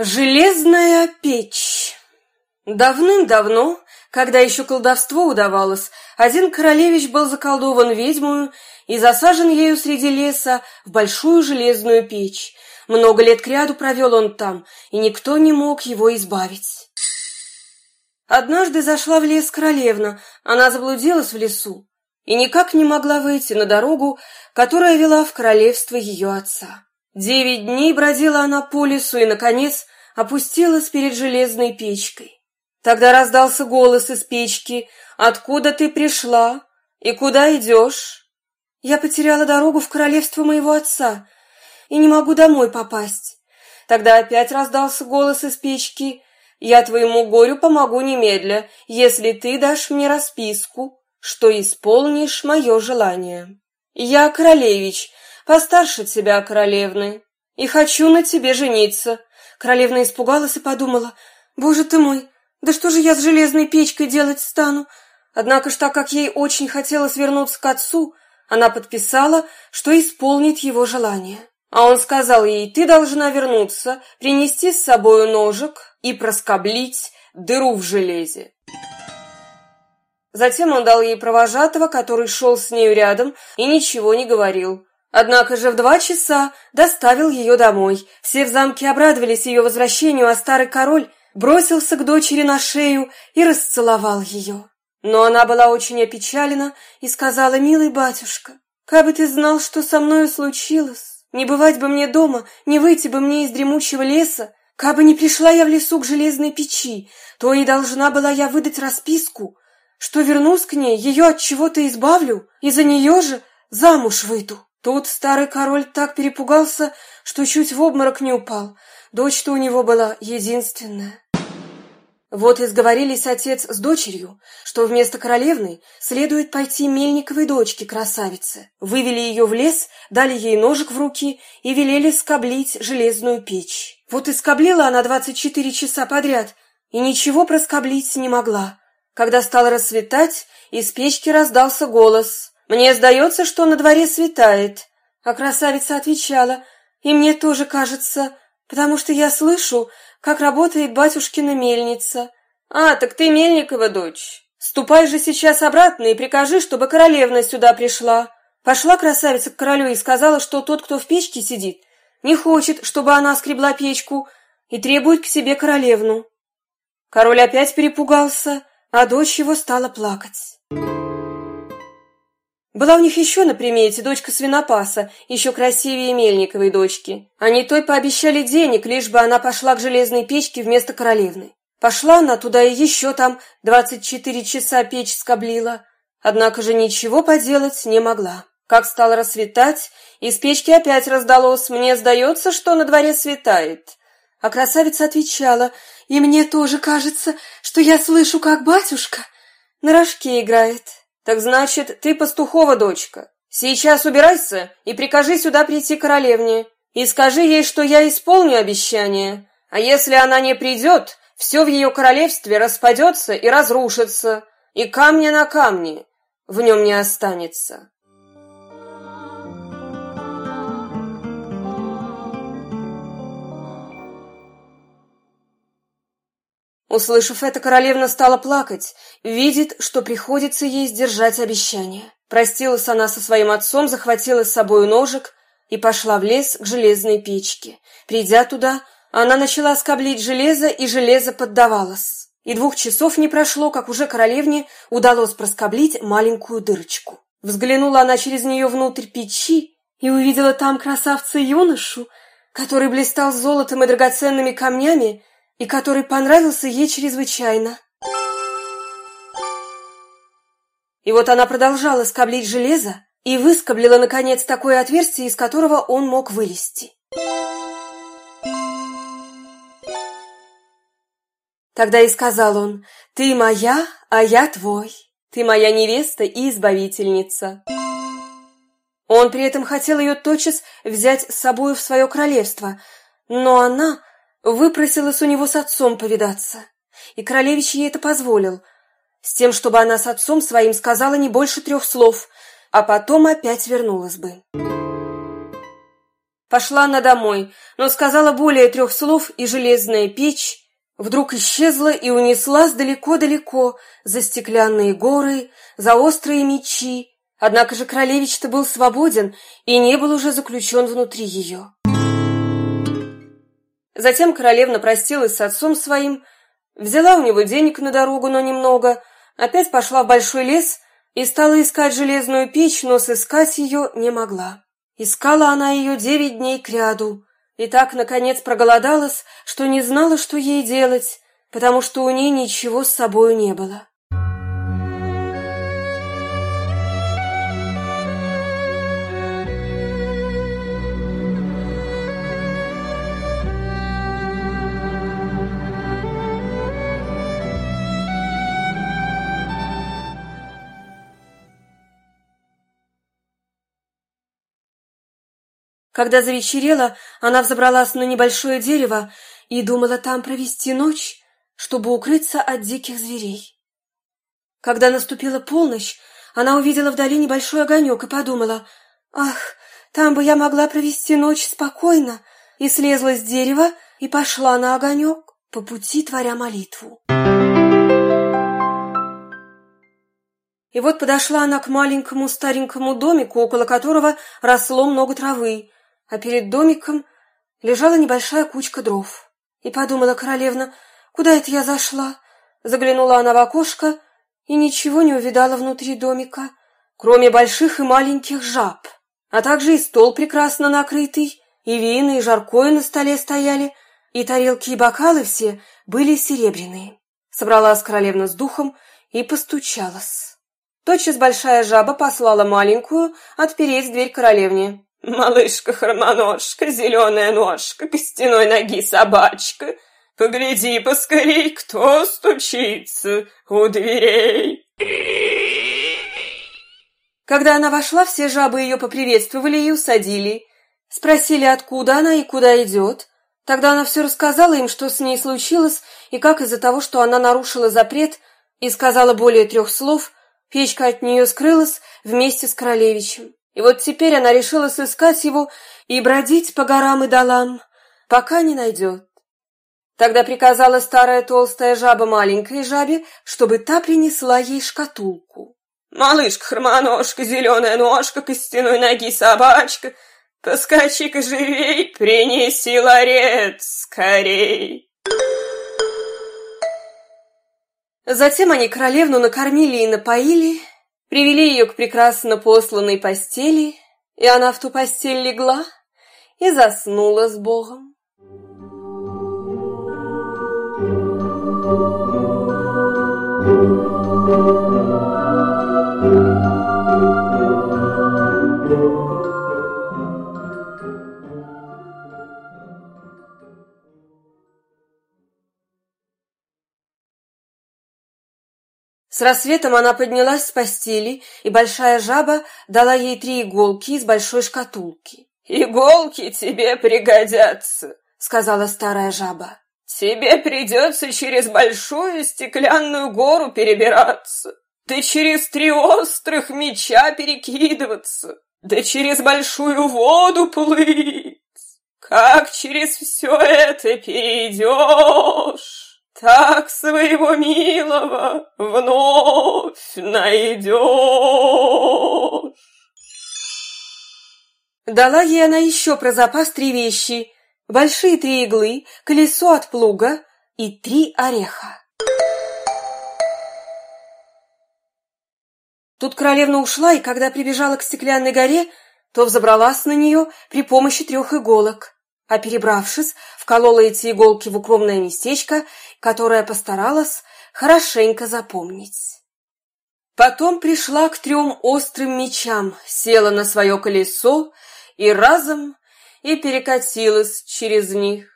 Железная печь Давным-давно, когда еще колдовство удавалось, один королевич был заколдован ведьмою и засажен ею среди леса в большую железную печь. Много лет кряду провел он там, и никто не мог его избавить. Однажды зашла в лес королевна, она заблудилась в лесу и никак не могла выйти на дорогу, которая вела в королевство ее отца. Девять дней бродила она по лесу и, наконец, опустилась перед железной печкой. Тогда раздался голос из печки «Откуда ты пришла? И куда идешь?» «Я потеряла дорогу в королевство моего отца и не могу домой попасть». Тогда опять раздался голос из печки «Я твоему горю помогу немедля, если ты дашь мне расписку, что исполнишь мое желание. Я королевич, постарше тебя, королевны, и хочу на тебе жениться». Королевна испугалась и подумала, «Боже ты мой, да что же я с железной печкой делать стану?» Однако ж, так как ей очень хотелось вернуться к отцу, она подписала, что исполнит его желание. А он сказал ей, «Ты должна вернуться, принести с собою ножик и проскоблить дыру в железе». Затем он дал ей провожатого, который шел с нею рядом и ничего не говорил. Однако же в два часа доставил ее домой. Все в замке обрадовались ее возвращению, а старый король бросился к дочери на шею и расцеловал ее. Но она была очень опечалена и сказала, «Милый батюшка, как бы ты знал, что со мною случилось, не бывать бы мне дома, не выйти бы мне из дремучего леса, как бы не пришла я в лесу к железной печи, то и должна была я выдать расписку, что вернусь к ней, ее от чего-то избавлю, и за нее же замуж выйду». Тут старый король так перепугался, что чуть в обморок не упал. Дочь-то у него была единственная. Вот и сговорились отец с дочерью, что вместо королевны следует пойти мельниковой дочке красавице. Вывели ее в лес, дали ей ножик в руки и велели скоблить железную печь. Вот и скоблила она двадцать четыре часа подряд, и ничего проскоблить не могла. Когда стало рассветать, из печки раздался голос. «Мне сдается, что на дворе светает». А красавица отвечала, «И мне тоже кажется, потому что я слышу, как работает батюшкина мельница». «А, так ты Мельникова дочь. Ступай же сейчас обратно и прикажи, чтобы королевна сюда пришла». Пошла красавица к королю и сказала, что тот, кто в печке сидит, не хочет, чтобы она скребла печку, и требует к себе королевну. Король опять перепугался, а дочь его стала плакать. Была у них еще на примете дочка свинопаса, еще красивее Мельниковой дочки. Они той пообещали денег, лишь бы она пошла к железной печке вместо королевны. Пошла она туда и еще там двадцать четыре часа печь скоблила. Однако же ничего поделать не могла. Как стало рассветать, из печки опять раздалось «Мне сдается, что на дворе светает». А красавица отвечала «И мне тоже кажется, что я слышу, как батюшка на рожке играет». «Так значит, ты пастухова дочка. Сейчас убирайся и прикажи сюда прийти королевне, и скажи ей, что я исполню обещание. А если она не придет, все в ее королевстве распадется и разрушится, и камня на камне в нем не останется». Услышав это, королевна стала плакать, видит, что приходится ей сдержать обещание. Простилась она со своим отцом, захватила с собой ножик и пошла в лес к железной печке. Придя туда, она начала скоблить железо, и железо поддавалось. И двух часов не прошло, как уже королевне удалось проскоблить маленькую дырочку. Взглянула она через нее внутрь печи и увидела там красавца-юношу, который блистал золотом и драгоценными камнями, и который понравился ей чрезвычайно. И вот она продолжала скоблить железо и выскоблила, наконец, такое отверстие, из которого он мог вылезти. Тогда и сказал он, «Ты моя, а я твой. Ты моя невеста и избавительница». Он при этом хотел ее тотчас взять с собой в свое королевство, но она выпросилась у него с отцом повидаться, и королевич ей это позволил, с тем, чтобы она с отцом своим сказала не больше трех слов, а потом опять вернулась бы. Пошла она домой, но сказала более трех слов, и железная печь вдруг исчезла и унеслась далеко-далеко за стеклянные горы, за острые мечи. Однако же королевич-то был свободен и не был уже заключен внутри ее. Затем королевна простилась с отцом своим, взяла у него денег на дорогу, но немного, опять пошла в большой лес и стала искать железную печь, но сыскать ее не могла. Искала она ее девять дней кряду, и так, наконец, проголодалась, что не знала, что ей делать, потому что у ней ничего с собою не было. Когда завечерело, она взобралась на небольшое дерево и думала там провести ночь, чтобы укрыться от диких зверей. Когда наступила полночь, она увидела вдали небольшой огонек и подумала, «Ах, там бы я могла провести ночь спокойно», и слезла с дерева и пошла на огонек, по пути творя молитву. И вот подошла она к маленькому старенькому домику, около которого росло много травы, а перед домиком лежала небольшая кучка дров. И подумала королевна, куда это я зашла? Заглянула она в окошко и ничего не увидала внутри домика, кроме больших и маленьких жаб, а также и стол прекрасно накрытый, и вина, и жаркое на столе стояли, и тарелки и бокалы все были серебряные. Собралась королевна с духом и постучалась. Тотчас большая жаба послала маленькую отпереть дверь королевне. Малышка-хромоножка, зеленая ножка, костяной ноги собачка, Погляди поскорей, кто стучится у дверей. Когда она вошла, все жабы ее поприветствовали и усадили. Спросили, откуда она и куда идет. Тогда она все рассказала им, что с ней случилось, и как из-за того, что она нарушила запрет и сказала более трех слов, печка от нее скрылась вместе с королевичем. И вот теперь она решила сыскать его и бродить по горам и долам, пока не найдет. Тогда приказала старая толстая жаба маленькой жабе, чтобы та принесла ей шкатулку. «Малышка, хромоножка, зеленая ножка, костяной ноги собачка, поскочи-ка живей, принеси ларец скорей!» Затем они королевну накормили и напоили, Привели ее к прекрасно посланной постели, и она в ту постель легла и заснула с Богом. С рассветом она поднялась с постели, и большая жаба дала ей три иголки из большой шкатулки. «Иголки тебе пригодятся», — сказала старая жаба. «Тебе придется через большую стеклянную гору перебираться, да через три острых меча перекидываться, да через большую воду плыть. Как через все это перейдешь?» Так своего милого вновь найдешь. Дала ей она еще про запас три вещи. Большие три иглы, колесо от плуга и три ореха. Тут королевна ушла, и когда прибежала к стеклянной горе, то взобралась на нее при помощи трех иголок а перебравшись, вколола эти иголки в укромное местечко, которое постаралась хорошенько запомнить. Потом пришла к трем острым мечам, села на свое колесо и разом и перекатилась через них.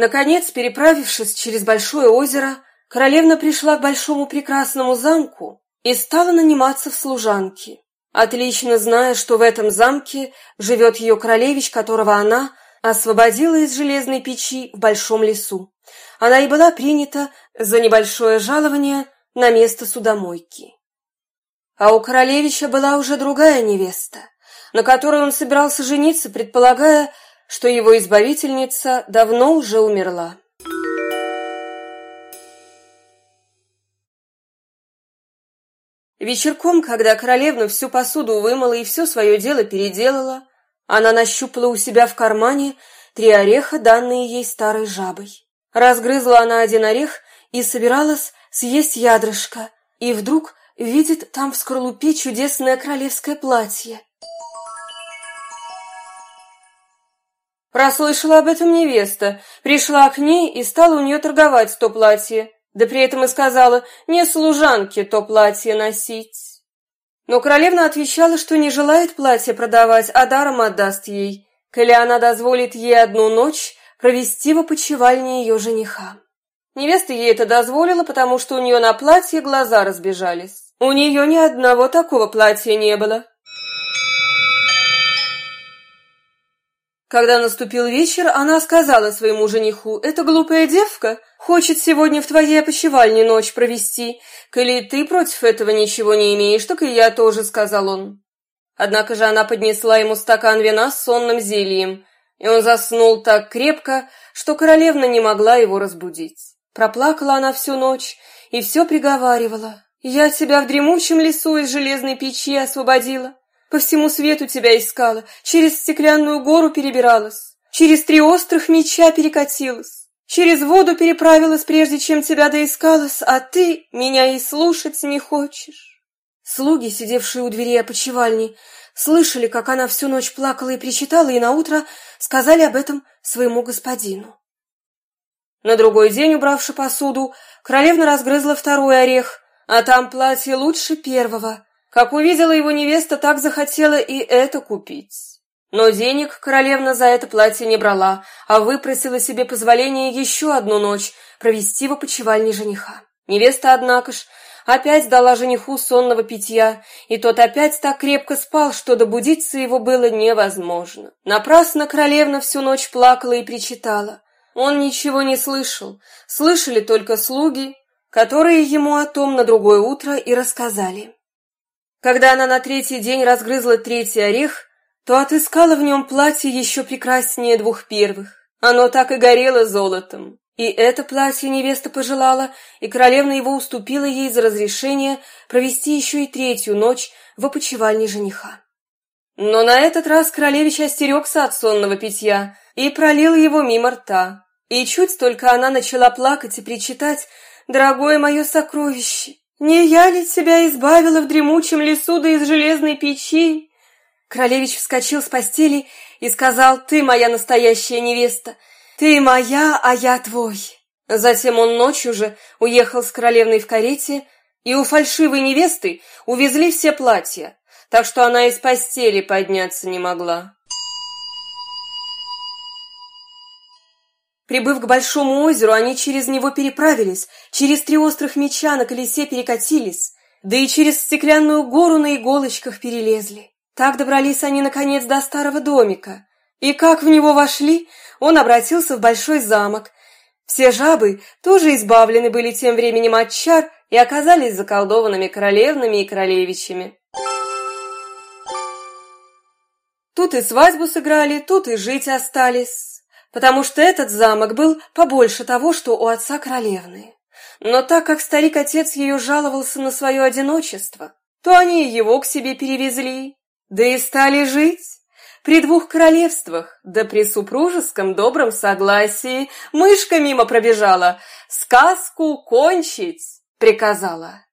Наконец, переправившись через большое озеро, королевна пришла к большому прекрасному замку и стала наниматься в служанки, отлично зная, что в этом замке живет ее королевич, которого она освободила из железной печи в большом лесу. Она и была принята за небольшое жалование на место судомойки. А у королевича была уже другая невеста, на которой он собирался жениться, предполагая, что его избавительница давно уже умерла. Вечерком, когда королевна всю посуду вымыла и все свое дело переделала, она нащупала у себя в кармане три ореха, данные ей старой жабой. Разгрызла она один орех и собиралась съесть ядрышко, и вдруг видит там в скорлупе чудесное королевское платье. Прослышала об этом невеста, пришла к ней и стала у нее торговать то платье, да при этом и сказала «не служанке то платье носить». Но королевна отвечала, что не желает платье продавать, а даром отдаст ей, коли она дозволит ей одну ночь провести в опочивальне ее жениха. Невеста ей это дозволила, потому что у нее на платье глаза разбежались. У нее ни одного такого платья не было. Когда наступил вечер, она сказала своему жениху, «Эта глупая девка хочет сегодня в твоей опочивальне ночь провести. Коли ты против этого ничего не имеешь, так и я тоже», — сказал он. Однако же она поднесла ему стакан вина с сонным зельем, и он заснул так крепко, что королевна не могла его разбудить. Проплакала она всю ночь и все приговаривала. «Я тебя в дремучем лесу из железной печи освободила. По всему свету тебя искала, через стеклянную гору перебиралась, через три острых меча перекатилась, через воду переправилась, прежде чем тебя доискалась, а ты меня и слушать не хочешь. Слуги, сидевшие у двери опочивальни, слышали, как она всю ночь плакала и причитала, и наутро сказали об этом своему господину. На другой день, убравши посуду, королевна разгрызла второй орех, а там платье лучше первого — как увидела его невеста, так захотела и это купить. Но денег королевна за это платье не брала, а выпросила себе позволение еще одну ночь провести в опочивальне жениха. Невеста, однако ж, опять дала жениху сонного питья, и тот опять так крепко спал, что добудиться его было невозможно. Напрасно королевна всю ночь плакала и причитала. Он ничего не слышал, слышали только слуги, которые ему о том на другое утро и рассказали. Когда она на третий день разгрызла третий орех, то отыскала в нем платье еще прекраснее двух первых. Оно так и горело золотом. И это платье невеста пожелала, и королевна его уступила ей за разрешение провести еще и третью ночь в опочивальне жениха. Но на этот раз королевич остерегся от сонного питья и пролил его мимо рта. И чуть только она начала плакать и причитать «Дорогое мое сокровище, «Не я ли тебя избавила в дремучем лесу да из железной печи?» Королевич вскочил с постели и сказал, «Ты моя настоящая невеста, ты моя, а я твой». Затем он ночью же уехал с королевной в карете, и у фальшивой невесты увезли все платья, так что она из постели подняться не могла. Прибыв к большому озеру, они через него переправились, через три острых меча на колесе перекатились, да и через стеклянную гору на иголочках перелезли. Так добрались они, наконец, до старого домика. И как в него вошли, он обратился в большой замок. Все жабы тоже избавлены были тем временем от чар и оказались заколдованными королевнами и королевичами. Тут и свадьбу сыграли, тут и жить остались потому что этот замок был побольше того, что у отца королевны. Но так как старик-отец ее жаловался на свое одиночество, то они его к себе перевезли, да и стали жить. При двух королевствах, да при супружеском добром согласии, мышка мимо пробежала, сказку кончить приказала.